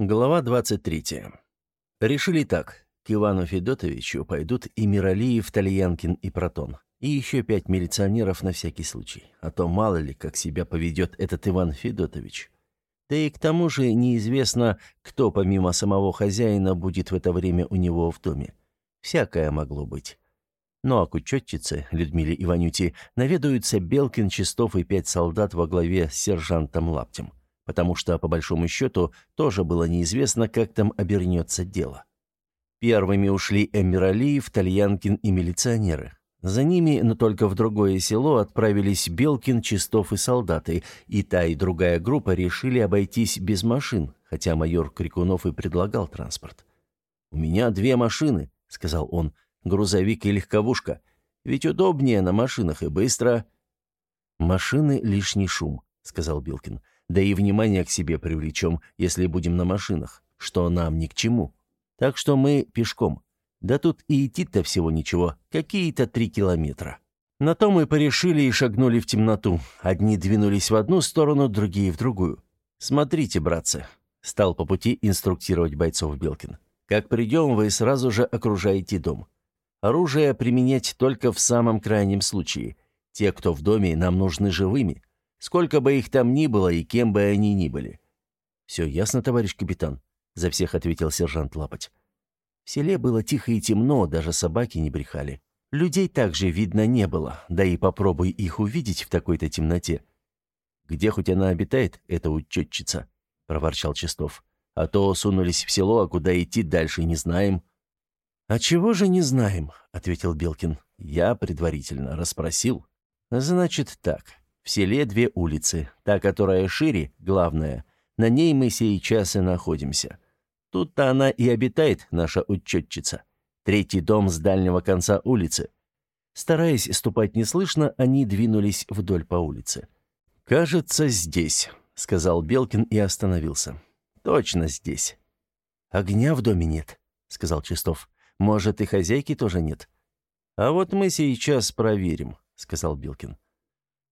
Глава 23. Решили так. К Ивану Федотовичу пойдут и Миралиев, Тальянкин и Протон. И еще пять милиционеров на всякий случай. А то мало ли, как себя поведет этот Иван Федотович. Да и к тому же неизвестно, кто помимо самого хозяина будет в это время у него в доме. Всякое могло быть. Ну а к учетчице, Людмиле Иванюте, наведаются Белкин, Чистов и пять солдат во главе с сержантом Лаптем потому что, по большому счету, тоже было неизвестно, как там обернется дело. Первыми ушли Эмиралиев, Тальянкин и милиционеры. За ними, но только в другое село, отправились Белкин, Чистов и солдаты, и та и другая группа решили обойтись без машин, хотя майор Крикунов и предлагал транспорт. «У меня две машины», — сказал он, — «грузовик и легковушка. Ведь удобнее на машинах и быстро». «Машины — лишний шум», — сказал Белкин. Да и внимание к себе привлечем, если будем на машинах, что нам ни к чему. Так что мы пешком. Да тут и идти-то всего ничего, какие-то три километра. На то мы порешили и шагнули в темноту. Одни двинулись в одну сторону, другие в другую. «Смотрите, братцы», — стал по пути инструктировать бойцов Белкин. «Как придем, вы сразу же окружаете дом. Оружие применять только в самом крайнем случае. Те, кто в доме, нам нужны живыми. Сколько бы их там ни было и кем бы они ни были. «Все ясно, товарищ капитан», — за всех ответил сержант Лапоть. В селе было тихо и темно, даже собаки не брехали. Людей также видно не было, да и попробуй их увидеть в такой-то темноте. «Где хоть она обитает, эта учетчица?» — проворчал Чистов. «А то сунулись в село, а куда идти дальше не знаем». «А чего же не знаем?» — ответил Белкин. «Я предварительно расспросил». «Значит так. В селе две улицы. Та, которая шире, главная. На ней мы сейчас и находимся. Тут-то она и обитает, наша учетчица. Третий дом с дальнего конца улицы. Стараясь ступать неслышно, они двинулись вдоль по улице. «Кажется, здесь», — сказал Белкин и остановился. «Точно здесь». «Огня в доме нет», — сказал Чистов. «Может, и хозяйки тоже нет?» «А вот мы сейчас проверим», — сказал Белкин.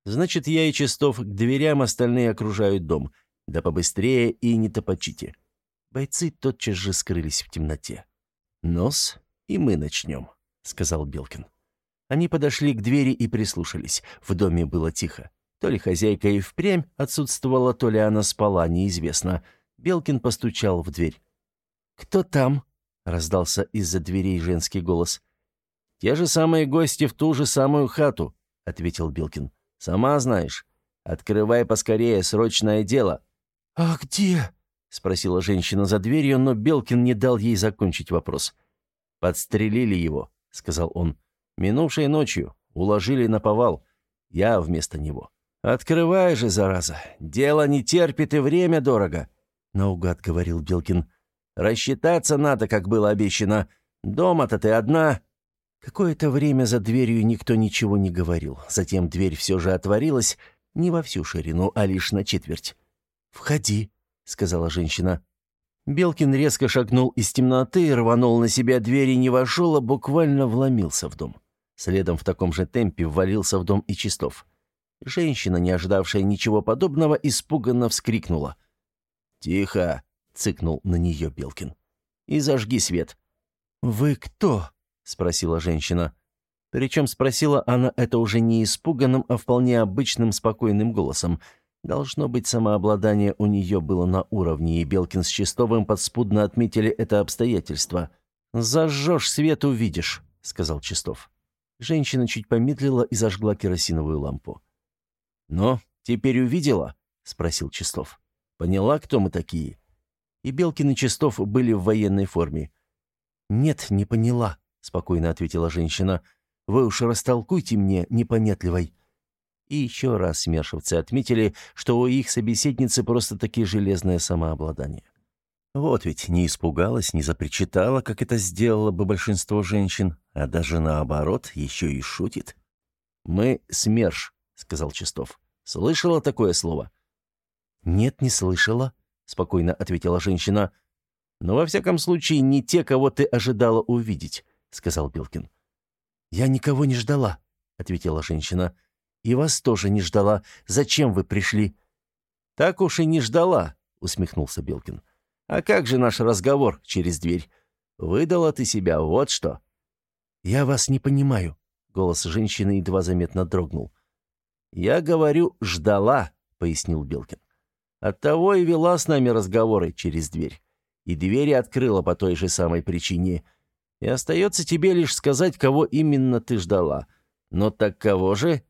Значит, я и Чистов к дверям, остальные окружают дом. Да побыстрее и не топочите. Бойцы тотчас же скрылись в темноте. «Нос, и мы начнем», — сказал Белкин. Они подошли к двери и прислушались. В доме было тихо. То ли хозяйка и впрямь отсутствовала, то ли она спала, неизвестно. Белкин постучал в дверь. «Кто там?» — раздался из-за дверей женский голос. «Те же самые гости в ту же самую хату», — ответил Белкин. Сама знаешь. Открывай поскорее, срочное дело». «А где?» — спросила женщина за дверью, но Белкин не дал ей закончить вопрос. «Подстрелили его», — сказал он. «Минувшей ночью. Уложили на повал. Я вместо него». «Открывай же, зараза. Дело не терпит и время дорого», — наугад говорил Белкин. «Рассчитаться надо, как было обещано. Дома-то ты одна». Какое-то время за дверью никто ничего не говорил. Затем дверь все же отворилась, не во всю ширину, а лишь на четверть. «Входи», — сказала женщина. Белкин резко шагнул из темноты, рванул на себя дверь и не вошел, а буквально вломился в дом. Следом в таком же темпе ввалился в дом и Чистов. Женщина, не ожидавшая ничего подобного, испуганно вскрикнула. «Тихо!» — цыкнул на нее Белкин. «И зажги свет». «Вы кто?» — спросила женщина. Причем спросила она это уже не испуганным, а вполне обычным спокойным голосом. Должно быть, самообладание у нее было на уровне, и Белкин с Чистовым подспудно отметили это обстоятельство. «Зажжешь свет, увидишь», — сказал Чистов. Женщина чуть помедлила и зажгла керосиновую лампу. «Но теперь увидела?» — спросил Чистов. «Поняла, кто мы такие?» И Белкин и Чистов были в военной форме. «Нет, не поняла», спокойно ответила женщина. «Вы уж растолкуйте мне, непонятливой». И еще раз смершивцы отметили, что у их собеседницы просто-таки железное самообладание. Вот ведь не испугалась, не запричитала, как это сделало бы большинство женщин, а даже наоборот, еще и шутит. «Мы СМЕРШ», — сказал Чистов. «Слышала такое слово?» «Нет, не слышала», — спокойно ответила женщина. «Но во всяком случае не те, кого ты ожидала увидеть сказал Белкин. «Я никого не ждала», — ответила женщина. «И вас тоже не ждала. Зачем вы пришли?» «Так уж и не ждала», — усмехнулся Белкин. А как же наш разговор через дверь? Выдала ты себя, вот что». «Я вас не понимаю», — голос женщины едва заметно дрогнул. «Я говорю, ждала», — пояснил Белкин. «Оттого и вела с нами разговоры через дверь. И двери открыла по той же самой причине. И остается тебе лишь сказать, кого именно ты ждала. Но так кого же?»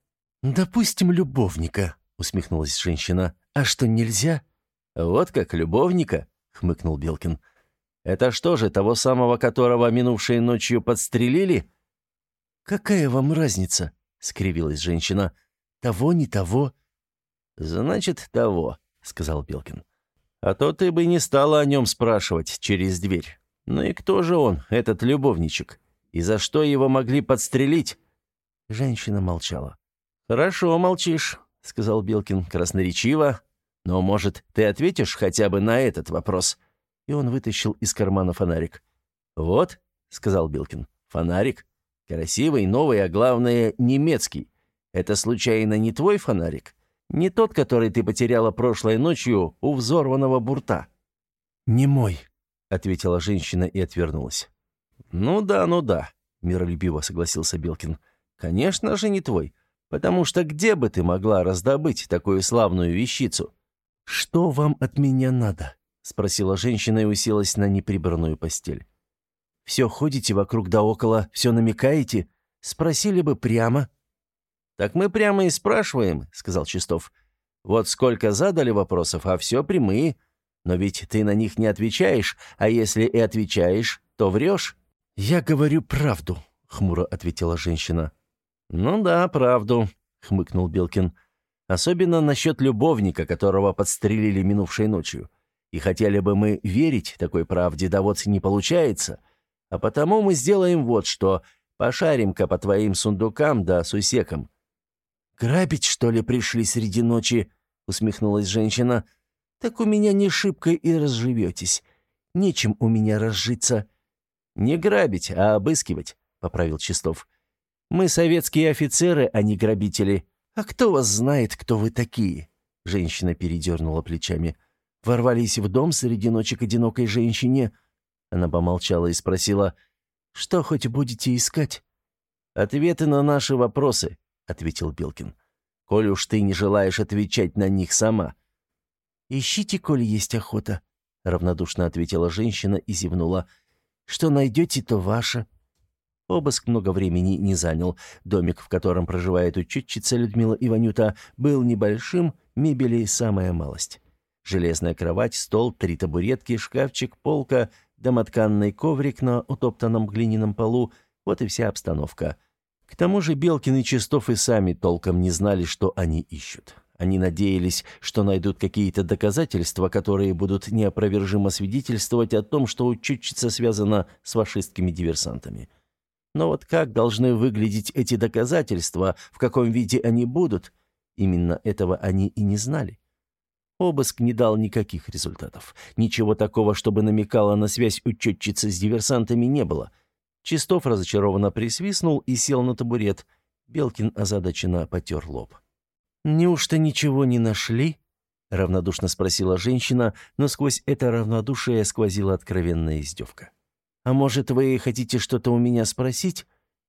«Допустим, любовника», — усмехнулась женщина. «А что, нельзя?» «Вот как любовника?» — хмыкнул Белкин. «Это что же, того самого, которого минувшей ночью подстрелили?» «Какая вам разница?» — скривилась женщина. «Того, не того». «Значит, того», — сказал Белкин. «А то ты бы не стала о нем спрашивать через дверь. Ну и кто же он, этот любовничек? И за что его могли подстрелить?» Женщина молчала. «Хорошо молчишь», — сказал Белкин красноречиво. «Но, может, ты ответишь хотя бы на этот вопрос?» И он вытащил из кармана фонарик. «Вот», — сказал Белкин, — «фонарик. Красивый, новый, а главное, немецкий. Это, случайно, не твой фонарик? Не тот, который ты потеряла прошлой ночью у взорванного бурта?» «Не мой», — ответила женщина и отвернулась. «Ну да, ну да», — миролюбиво согласился Белкин. «Конечно же не твой. Потому что где бы ты могла раздобыть такую славную вещицу? Что вам от меня надо? спросила женщина и уселась на неприбранную постель. Все ходите вокруг да около, все намекаете? Спросили бы прямо. Так мы прямо и спрашиваем, сказал Чистов. Вот сколько задали вопросов, а все прямые. Но ведь ты на них не отвечаешь, а если и отвечаешь, то врешь. Я говорю правду, хмуро ответила женщина. «Ну да, правду», — хмыкнул Белкин. «Особенно насчет любовника, которого подстрелили минувшей ночью. И хотели бы мы верить такой правде, да вот не получается. А потому мы сделаем вот что. Пошарим-ка по твоим сундукам да сусекам». «Грабить, что ли, пришли среди ночи?» — усмехнулась женщина. «Так у меня не шибко и разживетесь. Нечем у меня разжиться». «Не грабить, а обыскивать», — поправил Чистов. Мы советские офицеры, а не грабители. А кто вас знает, кто вы такие?» Женщина передернула плечами. «Ворвались в дом среди ночи к одинокой женщине?» Она помолчала и спросила, «Что хоть будете искать?» «Ответы на наши вопросы», — ответил Белкин. «Коль уж ты не желаешь отвечать на них сама». «Ищите, коль есть охота», — равнодушно ответила женщина и зевнула. «Что найдете, то ваше». Обыск много времени не занял. Домик, в котором проживает учетчица Людмила Иванюта, был небольшим, мебели самая малость. Железная кровать, стол, три табуретки, шкафчик, полка, домотканный коврик на утоптанном глиняном полу — вот и вся обстановка. К тому же Белкин и Чистов и сами толком не знали, что они ищут. Они надеялись, что найдут какие-то доказательства, которые будут неопровержимо свидетельствовать о том, что учетчица связана с фашистскими диверсантами. Но вот как должны выглядеть эти доказательства, в каком виде они будут, именно этого они и не знали. Обыск не дал никаких результатов. Ничего такого, чтобы намекало на связь учетчицы с диверсантами, не было. Чистов разочарованно присвистнул и сел на табурет. Белкин озадаченно потер лоб. «Неужто ничего не нашли?» — равнодушно спросила женщина, но сквозь это равнодушие сквозила откровенная издевка. А может, вы хотите что-то у меня спросить?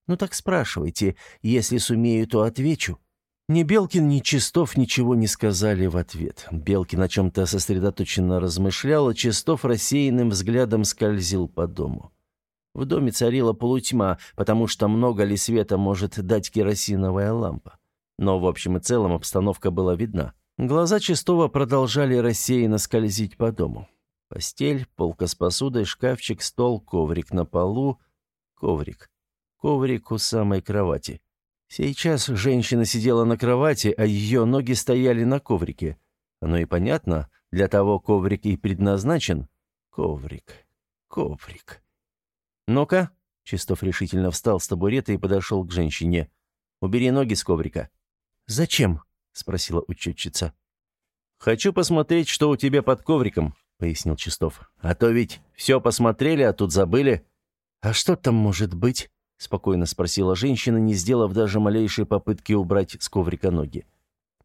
Ну так спрашивайте. Если сумею, то отвечу». Ни Белкин, ни Чистов ничего не сказали в ответ. Белкин о чем-то сосредоточенно размышлял, а Чистов рассеянным взглядом скользил по дому. В доме царила полутьма, потому что много ли света может дать керосиновая лампа. Но в общем и целом обстановка была видна. Глаза Чистова продолжали рассеянно скользить по дому. Постель, полка с посудой, шкафчик, стол, коврик на полу. Коврик. Коврик у самой кровати. Сейчас женщина сидела на кровати, а ее ноги стояли на коврике. Оно и понятно, для того коврик и предназначен. Коврик. Коврик. «Ну-ка», — Чистов решительно встал с табурета и подошел к женщине. «Убери ноги с коврика». «Зачем?» — спросила учетчица. «Хочу посмотреть, что у тебя под ковриком», — пояснил Чистов. «А то ведь все посмотрели, а тут забыли». «А что там может быть?» — спокойно спросила женщина, не сделав даже малейшей попытки убрать с коврика ноги.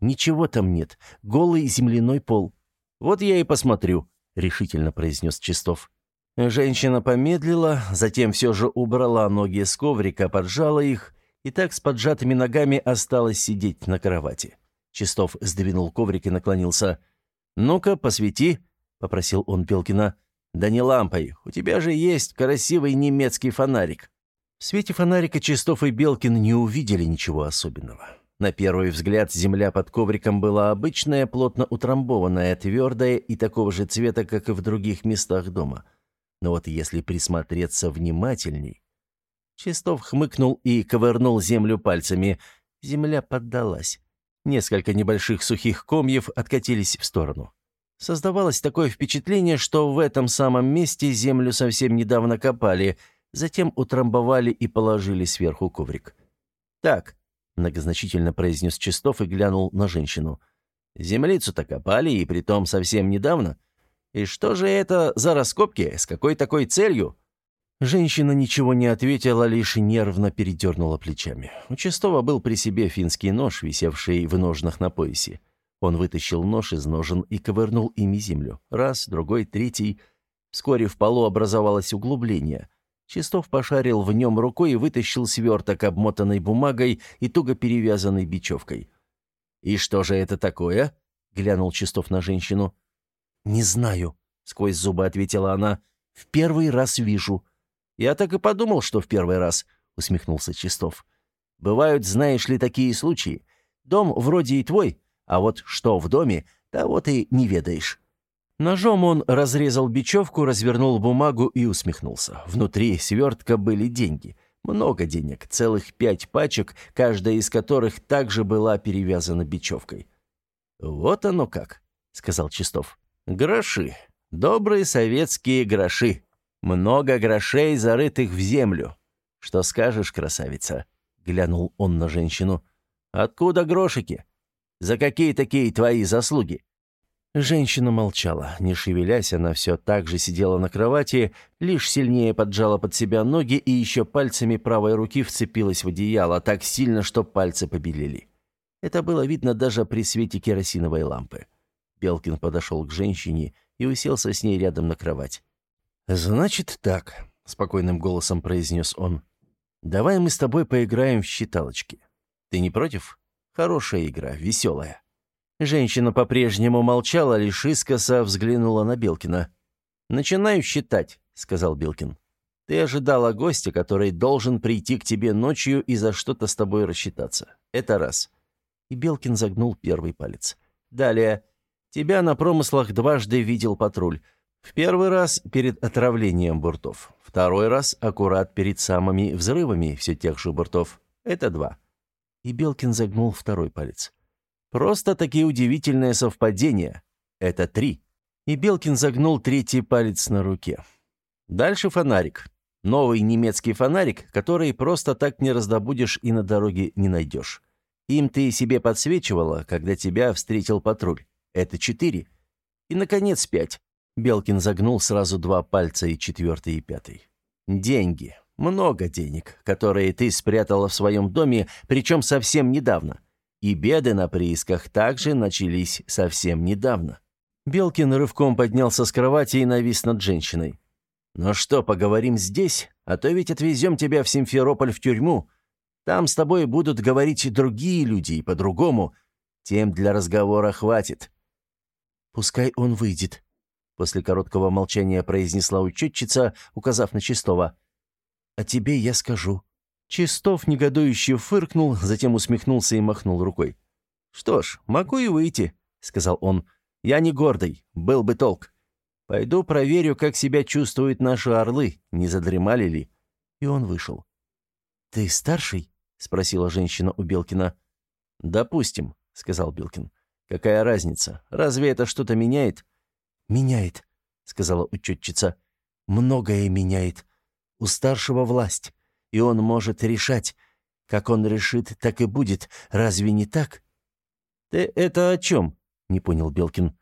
«Ничего там нет. Голый земляной пол». «Вот я и посмотрю», — решительно произнес Чистов. Женщина помедлила, затем все же убрала ноги с коврика, поджала их и так с поджатыми ногами осталась сидеть на кровати. Чистов сдвинул коврик и наклонился. «Ну-ка, посвети», — попросил он Белкина. «Да не лампой, у тебя же есть красивый немецкий фонарик». В свете фонарика Чистов и Белкин не увидели ничего особенного. На первый взгляд земля под ковриком была обычная, плотно утрамбованная, твердая и такого же цвета, как и в других местах дома. Но вот если присмотреться внимательней... Чистов хмыкнул и ковырнул землю пальцами. Земля поддалась. Несколько небольших сухих комьев откатились в сторону. Создавалось такое впечатление, что в этом самом месте землю совсем недавно копали — Затем утрамбовали и положили сверху коврик. «Так», — многозначительно произнес Чистов и глянул на женщину. «Землицу-то копали, и притом совсем недавно. И что же это за раскопки? С какой такой целью?» Женщина ничего не ответила, лишь нервно передернула плечами. У Чистова был при себе финский нож, висевший в ножнах на поясе. Он вытащил нож из ножен и ковырнул ими землю. Раз, другой, третий. Вскоре в полу образовалось углубление. Чистов пошарил в нем рукой и вытащил сверток, обмотанный бумагой и туго перевязанной бечевкой. «И что же это такое?» — глянул Чистов на женщину. «Не знаю», — сквозь зубы ответила она. «В первый раз вижу». «Я так и подумал, что в первый раз», — усмехнулся Чистов. «Бывают, знаешь ли, такие случаи. Дом вроде и твой, а вот что в доме, того ты не ведаешь». Ножом он разрезал бечевку, развернул бумагу и усмехнулся. Внутри свертка были деньги. Много денег, целых пять пачек, каждая из которых также была перевязана бечевкой. «Вот оно как», — сказал Чистов. «Гроши. Добрые советские гроши. Много грошей, зарытых в землю. Что скажешь, красавица?» — глянул он на женщину. «Откуда грошики? За какие такие твои заслуги?» Женщина молчала. Не шевелясь, она все так же сидела на кровати, лишь сильнее поджала под себя ноги и еще пальцами правой руки вцепилась в одеяло так сильно, что пальцы побелели. Это было видно даже при свете керосиновой лампы. Белкин подошел к женщине и уселся с ней рядом на кровать. «Значит так», — спокойным голосом произнес он. «Давай мы с тобой поиграем в считалочки. Ты не против? Хорошая игра, веселая». Женщина по-прежнему молчала, лишь искоса взглянула на Белкина. «Начинаю считать», — сказал Белкин. «Ты ожидала гостя, который должен прийти к тебе ночью и за что-то с тобой рассчитаться. Это раз». И Белкин загнул первый палец. «Далее. Тебя на промыслах дважды видел патруль. В первый раз перед отравлением буртов. Второй раз аккурат перед самыми взрывами все тех же буртов. Это два». И Белкин загнул второй палец. Просто такие удивительные совпадения. Это три. И Белкин загнул третий палец на руке. Дальше фонарик. Новый немецкий фонарик, который просто так не раздобудешь и на дороге не найдешь. Им ты себе подсвечивала, когда тебя встретил патруль. Это четыре. И, наконец, пять. Белкин загнул сразу два пальца и четвертый и пятый. Деньги. Много денег, которые ты спрятала в своем доме, причем совсем недавно. И беды на приисках также начались совсем недавно. Белкин рывком поднялся с кровати и навис над женщиной. «Ну что, поговорим здесь? А то ведь отвезем тебя в Симферополь в тюрьму. Там с тобой будут говорить и другие люди, по-другому. Тем для разговора хватит». «Пускай он выйдет», — после короткого молчания произнесла учетчица, указав на Чистого. «А тебе я скажу. Чистов негодующе фыркнул, затем усмехнулся и махнул рукой. «Что ж, могу и выйти», — сказал он. «Я не гордый, был бы толк. Пойду проверю, как себя чувствуют наши орлы, не задремали ли». И он вышел. «Ты старший?» — спросила женщина у Белкина. «Допустим», — сказал Белкин. «Какая разница? Разве это что-то меняет?» «Меняет», — сказала учетчица. «Многое меняет. У старшего власть и он может решать. Как он решит, так и будет. Разве не так?» «Ты это о чем?» — не понял Белкин.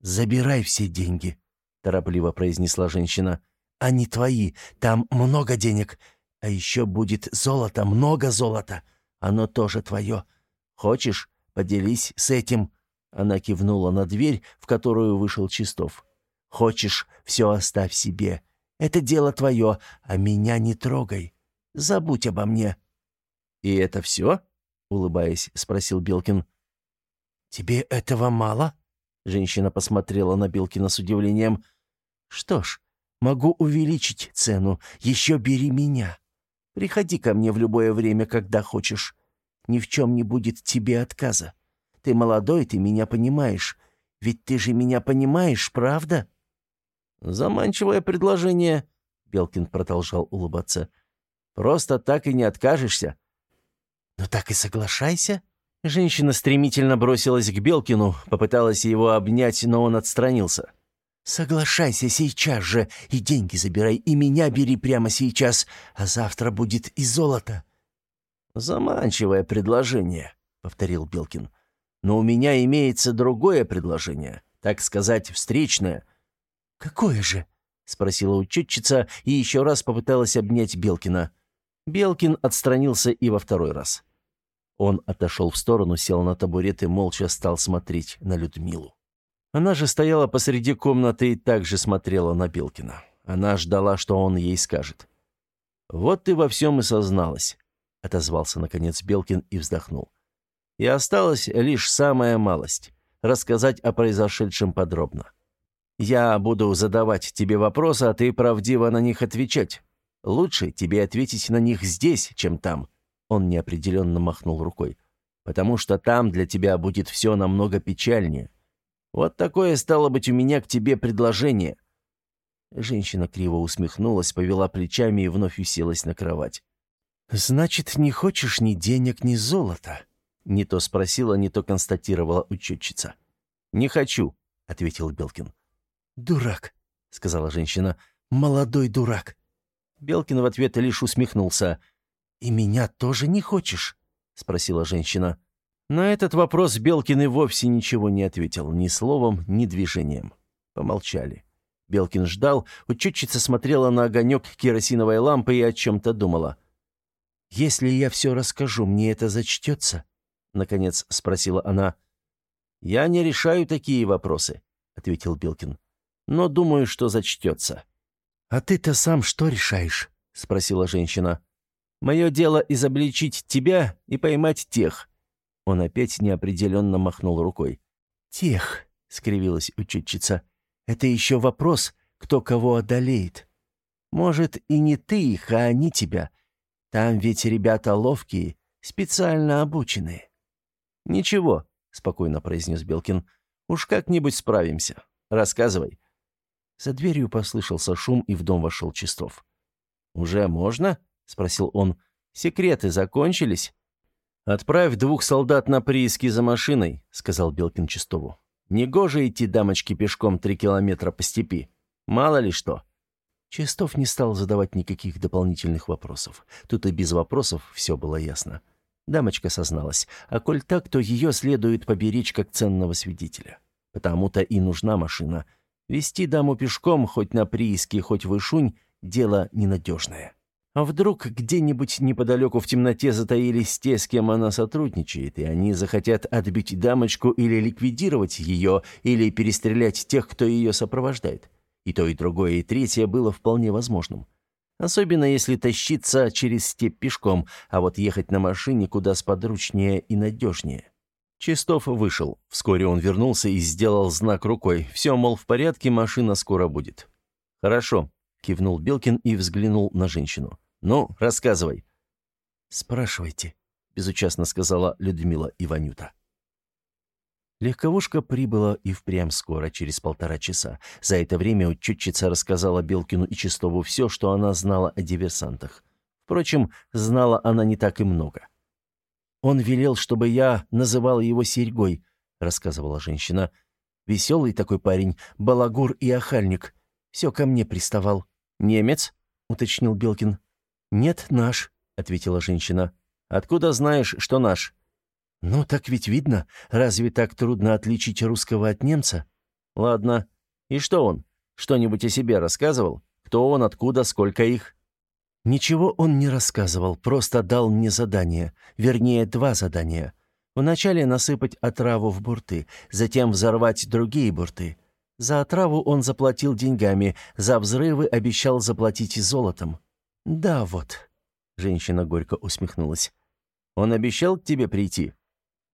«Забирай все деньги», — торопливо произнесла женщина. «Они твои, там много денег. А еще будет золото, много золота. Оно тоже твое. Хочешь, поделись с этим?» Она кивнула на дверь, в которую вышел Чистов. Хочешь, все оставь себе. Это дело твое, а меня не трогай. Забудь обо мне». «И это все?» — улыбаясь, спросил Белкин. «Тебе этого мало?» — женщина посмотрела на Белкина с удивлением. «Что ж, могу увеличить цену. Еще бери меня. Приходи ко мне в любое время, когда хочешь. Ни в чем не будет тебе отказа. Ты молодой, ты меня понимаешь. Ведь ты же меня понимаешь, правда?» «Заманчивое предложение», — Белкин продолжал улыбаться. «Просто так и не откажешься». «Ну так и соглашайся». Женщина стремительно бросилась к Белкину, попыталась его обнять, но он отстранился. «Соглашайся сейчас же, и деньги забирай, и меня бери прямо сейчас, а завтра будет и золото». «Заманчивое предложение», — повторил Белкин. «Но у меня имеется другое предложение, так сказать, встречное». «Какое же?» — спросила учетчица и еще раз попыталась обнять Белкина. Белкин отстранился и во второй раз. Он отошел в сторону, сел на табурет и молча стал смотреть на Людмилу. Она же стояла посреди комнаты и также смотрела на Белкина. Она ждала, что он ей скажет. «Вот ты во всем и созналась», — отозвался, наконец, Белкин и вздохнул. «И осталась лишь самая малость — рассказать о произошедшем подробно. Я буду задавать тебе вопросы, а ты правдиво на них отвечать. Лучше тебе ответить на них здесь, чем там». Он неопределенно махнул рукой. «Потому что там для тебя будет все намного печальнее. Вот такое стало быть у меня к тебе предложение». Женщина криво усмехнулась, повела плечами и вновь уселась на кровать. «Значит, не хочешь ни денег, ни золота?» Не то спросила, не то констатировала учетчица. «Не хочу», — ответил Белкин. «Дурак», — сказала женщина. «Молодой дурак». Белкин в ответ лишь усмехнулся. «И меня тоже не хочешь?» — спросила женщина. На этот вопрос Белкин и вовсе ничего не ответил, ни словом, ни движением. Помолчали. Белкин ждал, учетчица смотрела на огонек керосиновой лампы и о чем-то думала. «Если я все расскажу, мне это зачтется?» — наконец спросила она. «Я не решаю такие вопросы», — ответил Белкин но думаю, что зачтется». «А ты-то сам что решаешь?» — спросила женщина. «Мое дело изобличить тебя и поймать тех». Он опять неопределенно махнул рукой. «Тех», — скривилась учетчица. «Это еще вопрос, кто кого одолеет. Может, и не ты их, а они тебя. Там ведь ребята ловкие, специально обученные». «Ничего», — спокойно произнес Белкин. «Уж как-нибудь справимся. Рассказывай». За дверью послышался шум, и в дом вошел Чистов. «Уже можно?» — спросил он. «Секреты закончились?» «Отправь двух солдат на прииски за машиной», — сказал Белкин Чистову. «Негоже идти дамочке пешком три километра по степи. Мало ли что». Чистов не стал задавать никаких дополнительных вопросов. Тут и без вопросов все было ясно. Дамочка созналась, а коль так, то ее следует поберечь как ценного свидетеля. Потому-то и нужна машина — Вести даму пешком, хоть на прииске, хоть в Ишунь, дело ненадежное. А вдруг где-нибудь неподалеку в темноте затаились те, с кем она сотрудничает, и они захотят отбить дамочку или ликвидировать ее, или перестрелять тех, кто ее сопровождает. И то, и другое, и третье было вполне возможным. Особенно если тащиться через степь пешком, а вот ехать на машине куда сподручнее и надежнее. Чистов вышел. Вскоре он вернулся и сделал знак рукой. Все, мол, в порядке, машина скоро будет. «Хорошо», — кивнул Белкин и взглянул на женщину. «Ну, рассказывай». «Спрашивайте», — безучастно сказала Людмила Иванюта. Легковушка прибыла и впрямь скоро, через полтора часа. За это время учетчица рассказала Белкину и Чистову все, что она знала о диверсантах. Впрочем, знала она не так и много. «Он велел, чтобы я называл его Серьгой», — рассказывала женщина. «Веселый такой парень, балагур и охальник. Все ко мне приставал». «Немец?» — уточнил Белкин. «Нет, наш», — ответила женщина. «Откуда знаешь, что наш?» «Ну, так ведь видно. Разве так трудно отличить русского от немца?» «Ладно. И что он? Что-нибудь о себе рассказывал? Кто он, откуда, сколько их?» Ничего он не рассказывал, просто дал мне задание, вернее, два задания. Вначале насыпать отраву в бурты, затем взорвать другие бурты. За отраву он заплатил деньгами, за взрывы обещал заплатить золотом. Да, вот. Женщина горько усмехнулась. Он обещал к тебе прийти?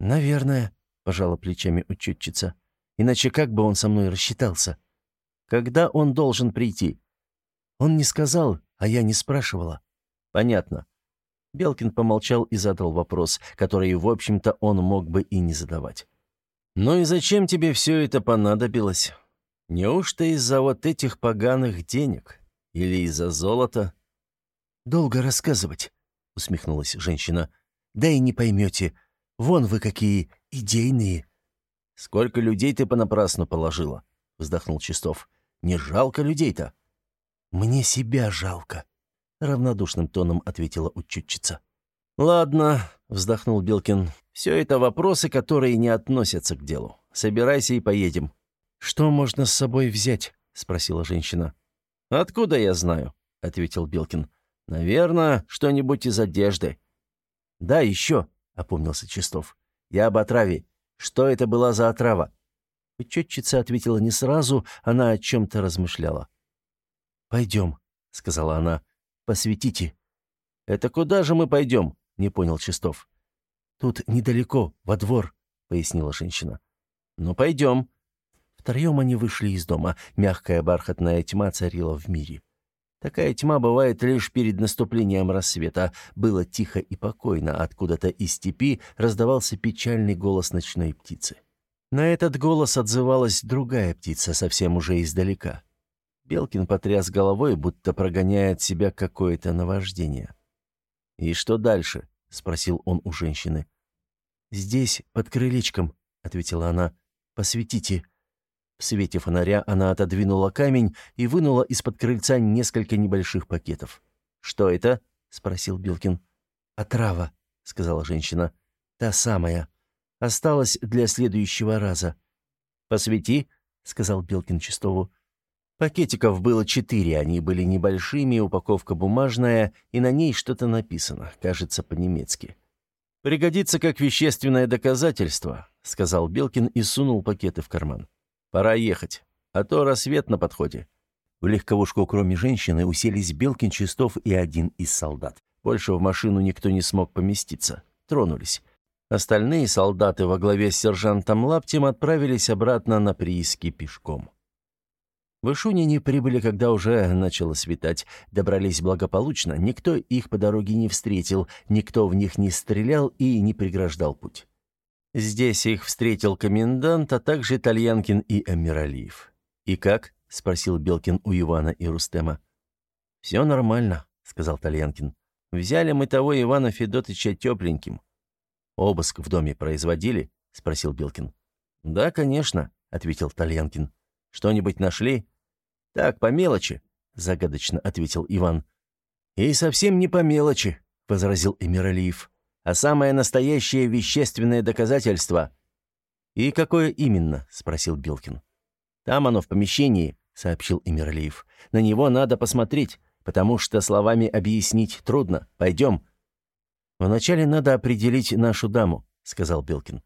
Наверное, пожала плечами учетчица. Иначе как бы он со мной рассчитался? Когда он должен прийти? Он не сказал, а я не спрашивала. Понятно. Белкин помолчал и задал вопрос, который, в общем-то, он мог бы и не задавать. «Ну и зачем тебе все это понадобилось? Неужто из-за вот этих поганых денег? Или из-за золота?» «Долго рассказывать», — усмехнулась женщина. «Да и не поймете. Вон вы какие идейные». «Сколько людей ты понапрасну положила?» — вздохнул Чистов. «Не жалко людей-то?» «Мне себя жалко», — равнодушным тоном ответила учетчица. «Ладно», — вздохнул Белкин, — «все это вопросы, которые не относятся к делу. Собирайся и поедем». «Что можно с собой взять?» — спросила женщина. «Откуда я знаю?» — ответил Белкин. «Наверное, что-нибудь из одежды». «Да, еще», — опомнился Чистов. «Я об отраве. Что это была за отрава?» Учетчица ответила не сразу, она о чем-то размышляла. «Пойдем», — сказала она. Посветите». «Это куда же мы пойдем?» — не понял Чистов. «Тут недалеко, во двор», — пояснила женщина. «Ну, пойдем». Втроем они вышли из дома. Мягкая бархатная тьма царила в мире. Такая тьма бывает лишь перед наступлением рассвета. Было тихо и покойно. Откуда-то из степи раздавался печальный голос ночной птицы. На этот голос отзывалась другая птица, совсем уже издалека. Белкин потряс головой, будто прогоняя от себя какое-то наваждение. «И что дальше?» — спросил он у женщины. «Здесь, под крылечком», — ответила она. «Посветите». В свете фонаря она отодвинула камень и вынула из-под крыльца несколько небольших пакетов. «Что это?» — спросил Белкин. «Отрава», — сказала женщина. «Та самая. Осталась для следующего раза». «Посвети», — сказал Белкин Чистову. Пакетиков было четыре, они были небольшими, упаковка бумажная, и на ней что-то написано, кажется, по-немецки. «Пригодится как вещественное доказательство», — сказал Белкин и сунул пакеты в карман. «Пора ехать, а то рассвет на подходе». В легковушку, кроме женщины, уселись Белкин, Чистов и один из солдат. Больше в машину никто не смог поместиться. Тронулись. Остальные солдаты во главе с сержантом Лаптем отправились обратно на прииски пешком. В Ишунине прибыли, когда уже начало светать. Добрались благополучно, никто их по дороге не встретил, никто в них не стрелял и не преграждал путь. Здесь их встретил комендант, а также Тальянкин и Амиралиев. «И как?» — спросил Белкин у Ивана и Рустема. «Все нормально», — сказал Тальянкин. «Взяли мы того Ивана Федотыча тепленьким». «Обыск в доме производили?» — спросил Белкин. «Да, конечно», — ответил Тальянкин. «Что-нибудь нашли?» «Так, по мелочи», — загадочно ответил Иван. «И совсем не по мелочи», — возразил Эмиралиев. «А самое настоящее вещественное доказательство». «И какое именно?» — спросил Белкин. «Там оно в помещении», — сообщил Эмиралиев. «На него надо посмотреть, потому что словами объяснить трудно. Пойдем». «Вначале надо определить нашу даму», — сказал Белкин.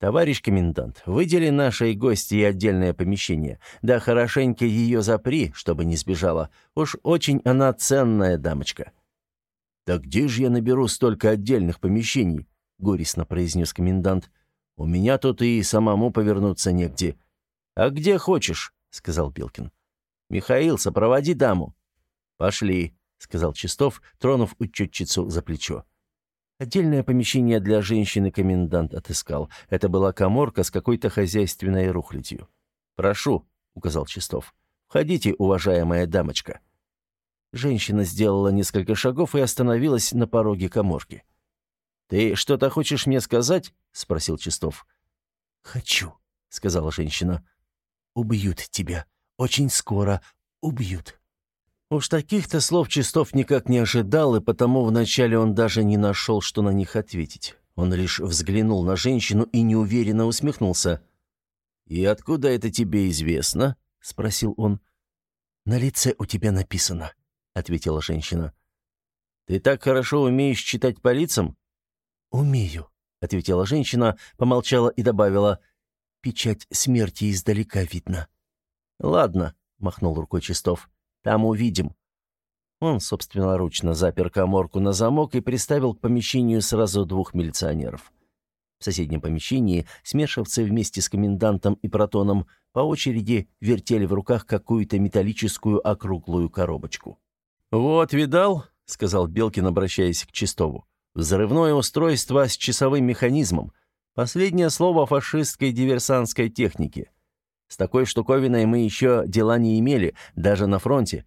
«Товарищ комендант, выдели нашей гости отдельное помещение. Да хорошенько ее запри, чтобы не сбежала. Уж очень она ценная дамочка». «Да где же я наберу столько отдельных помещений?» — горестно произнес комендант. «У меня тут и самому повернуться негде». «А где хочешь», — сказал Белкин. «Михаил, сопроводи даму». «Пошли», — сказал Чистов, тронув учетчицу за плечо. Отдельное помещение для женщины комендант отыскал. Это была коморка с какой-то хозяйственной рухлядью. «Прошу», — указал Чистов. «Входите, уважаемая дамочка». Женщина сделала несколько шагов и остановилась на пороге коморки. «Ты что-то хочешь мне сказать?» — спросил Чистов. «Хочу», — сказала женщина. «Убьют тебя. Очень скоро убьют». Уж таких-то слов Чистов никак не ожидал, и потому вначале он даже не нашел, что на них ответить. Он лишь взглянул на женщину и неуверенно усмехнулся. «И откуда это тебе известно?» — спросил он. «На лице у тебя написано», — ответила женщина. «Ты так хорошо умеешь читать по лицам?» «Умею», — ответила женщина, помолчала и добавила. «Печать смерти издалека видно». «Ладно», — махнул рукой Чистов, — «там увидим». Он собственноручно запер коморку на замок и приставил к помещению сразу двух милиционеров. В соседнем помещении смешивцы вместе с комендантом и протоном по очереди вертели в руках какую-то металлическую округлую коробочку. «Вот, видал?» — сказал Белкин, обращаясь к Чистову. «Взрывное устройство с часовым механизмом. Последнее слово фашистской диверсантской техники. С такой штуковиной мы еще дела не имели, даже на фронте.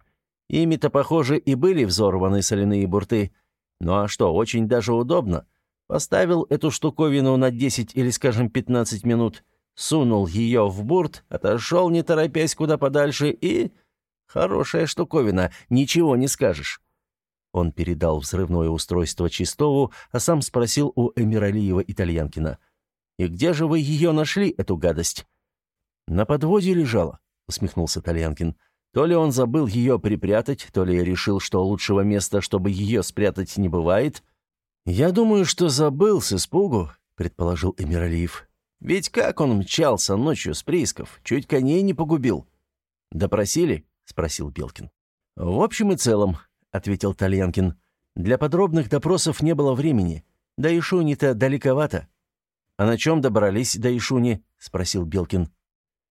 Ими-то, похоже, и были взорваны соляные бурты. Ну а что, очень даже удобно. Поставил эту штуковину на 10 или, скажем, 15 минут, сунул ее в бурт, отошел, не торопясь, куда подальше, и... Хорошая штуковина, ничего не скажешь. Он передал взрывное устройство Чистову, а сам спросил у Эмиралиева Итальянкина. «И где же вы ее нашли, эту гадость?» «На подводе лежала», — усмехнулся Тальянкин. То ли он забыл ее припрятать, то ли решил, что лучшего места, чтобы ее спрятать, не бывает. «Я думаю, что забыл с испугу», — предположил Эмиралиев. «Ведь как он мчался ночью с приисков, чуть коней не погубил». «Допросили?» — спросил Белкин. «В общем и целом», — ответил Тальянкин. «Для подробных допросов не было времени. Да Ишуни-то далековато». «А на чем добрались до Ишуни?» — спросил Белкин.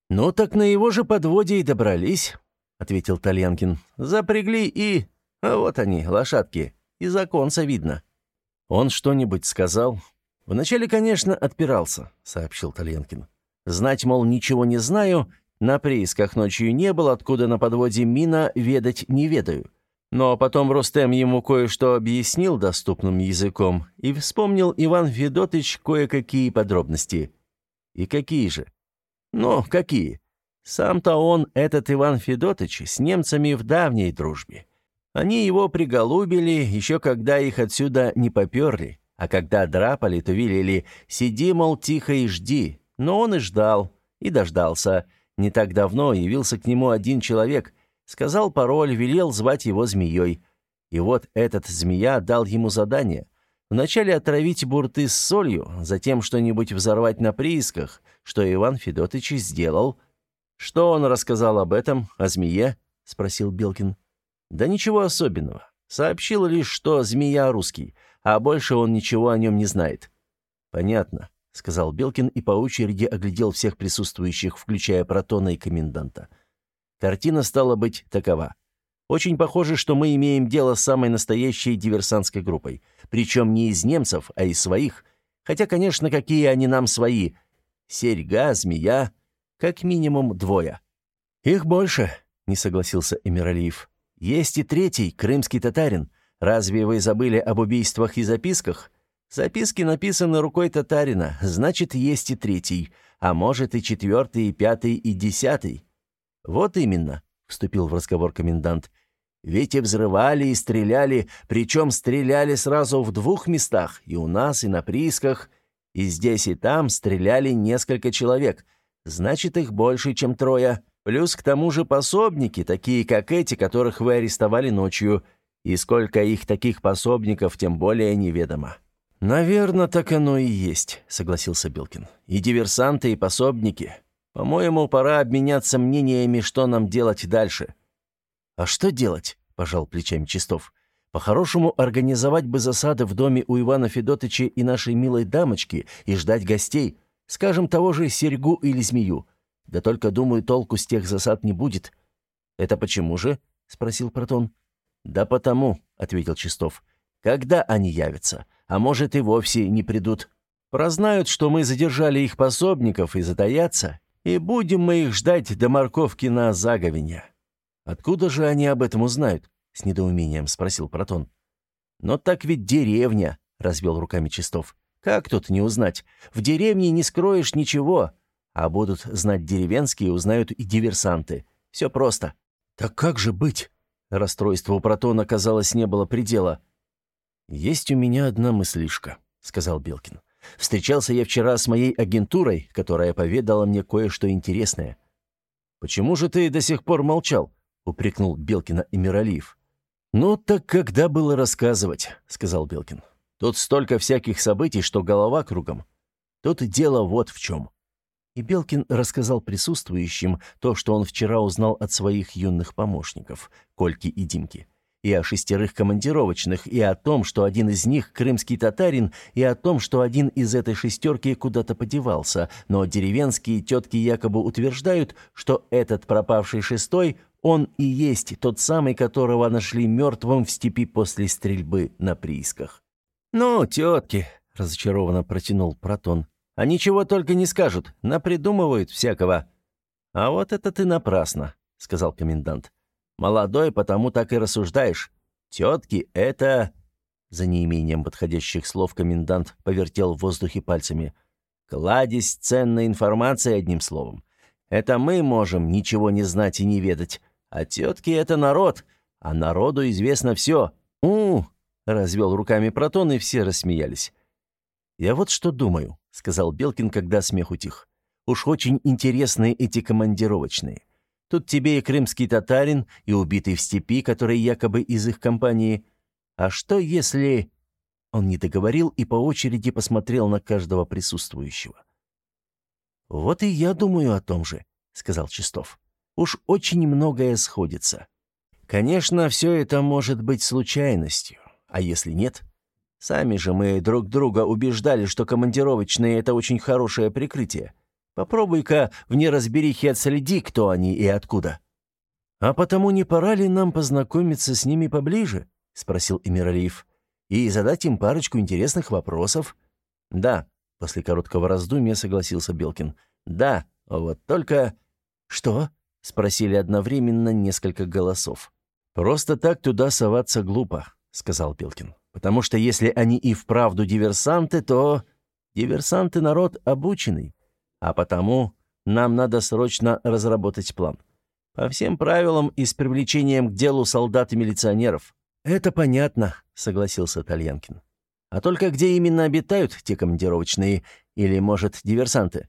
«Ну так на его же подводе и добрались», — ответил Тальянкин. «Запрягли и... А вот они, лошадки. Из оконца видно». «Он что-нибудь сказал?» «Вначале, конечно, отпирался», — сообщил Тальянкин. «Знать, мол, ничего не знаю, на приисках ночью не был, откуда на подводе мина, ведать не ведаю. Но потом Рустем ему кое-что объяснил доступным языком, и вспомнил Иван Федотыч кое-какие подробности. И какие же? Ну, какие? Сам-то он, этот Иван Федотыч, с немцами в давней дружбе. Они его приголубили, еще когда их отсюда не поперли, а когда драпали, то велели «сиди, мол, тихо и жди». Но он и ждал, и дождался – не так давно явился к нему один человек, сказал пароль, велел звать его змеей. И вот этот змея дал ему задание. Вначале отравить бурты с солью, затем что-нибудь взорвать на приисках, что Иван Федотыч сделал. «Что он рассказал об этом, о змее?» — спросил Белкин. «Да ничего особенного. Сообщил лишь, что змея русский, а больше он ничего о нем не знает». «Понятно. — сказал Белкин и по очереди оглядел всех присутствующих, включая Протона и коменданта. Картина стала быть такова. Очень похоже, что мы имеем дело с самой настоящей диверсантской группой. Причем не из немцев, а из своих. Хотя, конечно, какие они нам свои. Серьга, змея. Как минимум двое. «Их больше», — не согласился Эмиралиев. «Есть и третий, крымский татарин. Разве вы забыли об убийствах и записках? Записки написаны рукой татарина, значит, есть и третий, а может и четвертый, и пятый, и десятый. Вот именно, вступил в разговор комендант. Ведь и взрывали, и стреляли, причем стреляли сразу в двух местах, и у нас, и на приисках, и здесь, и там стреляли несколько человек. Значит, их больше, чем трое. Плюс к тому же пособники, такие как эти, которых вы арестовали ночью. И сколько их таких пособников, тем более неведомо. «Наверное, так оно и есть», — согласился Белкин. «И диверсанты, и пособники. По-моему, пора обменяться мнениями, что нам делать дальше». «А что делать?» — пожал плечами Чистов. «По-хорошему, организовать бы засады в доме у Ивана Федотыча и нашей милой дамочки и ждать гостей, скажем, того же серьгу или змею. Да только, думаю, толку с тех засад не будет». «Это почему же?» — спросил Протон. «Да потому», — ответил Чистов. «Когда они явятся?» А может и вовсе не придут. Прознают, что мы задержали их пособников и затаятся, и будем мы их ждать до морковки на заговенье». «Откуда же они об этом узнают?» — с недоумением спросил Протон. «Но так ведь деревня», — развел руками Чистов. «Как тут не узнать? В деревне не скроешь ничего, а будут знать деревенские, узнают и диверсанты. Все просто». «Так как же быть?» Расстройству Протона, казалось, не было предела. «Есть у меня одна мыслишка», — сказал Белкин. «Встречался я вчера с моей агентурой, которая поведала мне кое-что интересное». «Почему же ты до сих пор молчал?» — упрекнул Белкина Эмиралиев. «Ну, так когда было рассказывать?» — сказал Белкин. «Тут столько всяких событий, что голова кругом. Тут дело вот в чем. И Белкин рассказал присутствующим то, что он вчера узнал от своих юных помощников, Кольки и Димки. И о шестерых командировочных, и о том, что один из них крымский татарин, и о том, что один из этой шестерки куда-то подевался, но деревенские тетки якобы утверждают, что этот пропавший шестой, он и есть тот самый, которого нашли мертвым в степи после стрельбы на приисках. «Ну, тетки», — разочарованно протянул Протон, — «а ничего только не скажут, напридумывают всякого». «А вот это ты напрасно», — сказал комендант. «Молодой, потому так и рассуждаешь. Тетки — это...» За неимением подходящих слов комендант повертел в воздухе пальцами. «Кладезь ценной информации, одним словом. Это мы можем ничего не знать и не ведать. А тетки — это народ, а народу известно все. у развел руками Протон, и все рассмеялись. «Я вот что думаю», — сказал Белкин, когда смех утих. «Уж очень интересные эти командировочные. Тут тебе и крымский татарин, и убитый в степи, который якобы из их компании. А что если...» Он не договорил и по очереди посмотрел на каждого присутствующего. «Вот и я думаю о том же», — сказал Чистов. Уж очень многое сходится. Конечно, все это может быть случайностью. А если нет? Сами же мы друг друга убеждали, что командировочные — это очень хорошее прикрытие. Попробуй-ка в неразберихе отследи, кто они и откуда. «А потому не пора ли нам познакомиться с ними поближе?» — спросил Эмиралиев. «И задать им парочку интересных вопросов?» «Да», — после короткого раздумья согласился Белкин. «Да, вот только...» «Что?» — спросили одновременно несколько голосов. «Просто так туда соваться глупо», — сказал Пилкин. «Потому что если они и вправду диверсанты, то...» «Диверсанты — народ обученный. А потому нам надо срочно разработать план. По всем правилам и с привлечением к делу солдат и милиционеров». «Это понятно», — согласился Тальянкин. «А только где именно обитают те командировочные? Или, может, диверсанты?»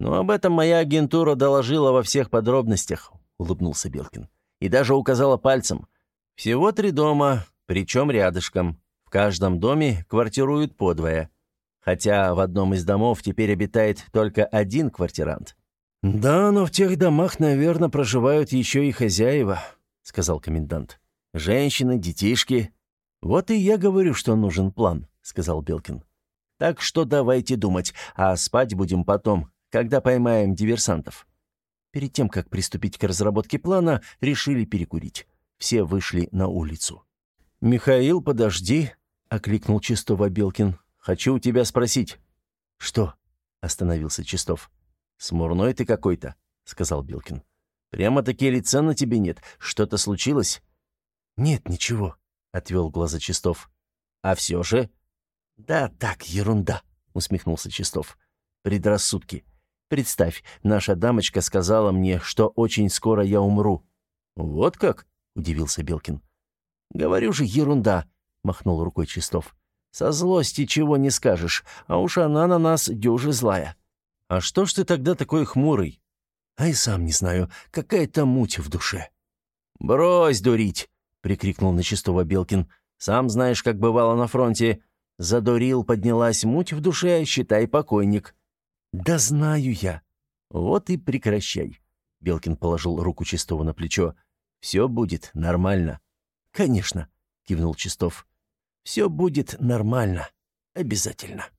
«Но об этом моя агентура доложила во всех подробностях», — улыбнулся Белкин. «И даже указала пальцем. Всего три дома, причем рядышком. В каждом доме квартируют подвое. Хотя в одном из домов теперь обитает только один квартирант». «Да, но в тех домах, наверное, проживают еще и хозяева», — сказал комендант. «Женщины, детишки». «Вот и я говорю, что нужен план», — сказал Белкин. «Так что давайте думать, а спать будем потом, когда поймаем диверсантов. Перед тем, как приступить к разработке плана, решили перекурить. Все вышли на улицу. «Михаил, подожди», — окликнул Чистова Белкин. «Хочу у тебя спросить». «Что?» — остановился Чистов. «Смурной ты какой-то», — сказал Белкин. «Прямо-таки лица на тебе нет. Что-то случилось?» «Нет, ничего», — отвел глаза Чистов. «А все же?» «Да так, ерунда», — усмехнулся Чистов. «Предрассудки. Представь, наша дамочка сказала мне, что очень скоро я умру». «Вот как?» — удивился Белкин. «Говорю же, ерунда», — махнул рукой Чистов. «Со злости чего не скажешь, а уж она на нас дюже злая». «А что ж ты тогда такой хмурый?» «А и сам не знаю, какая-то муть в душе». «Брось дурить!» — прикрикнул на Чистого Белкин. «Сам знаешь, как бывало на фронте. Задурил, поднялась муть в душе, считай покойник». «Да знаю я». «Вот и прекращай». Белкин положил руку Чистова на плечо. «Все будет нормально». «Конечно», — кивнул Чистов. «Все будет нормально. Обязательно».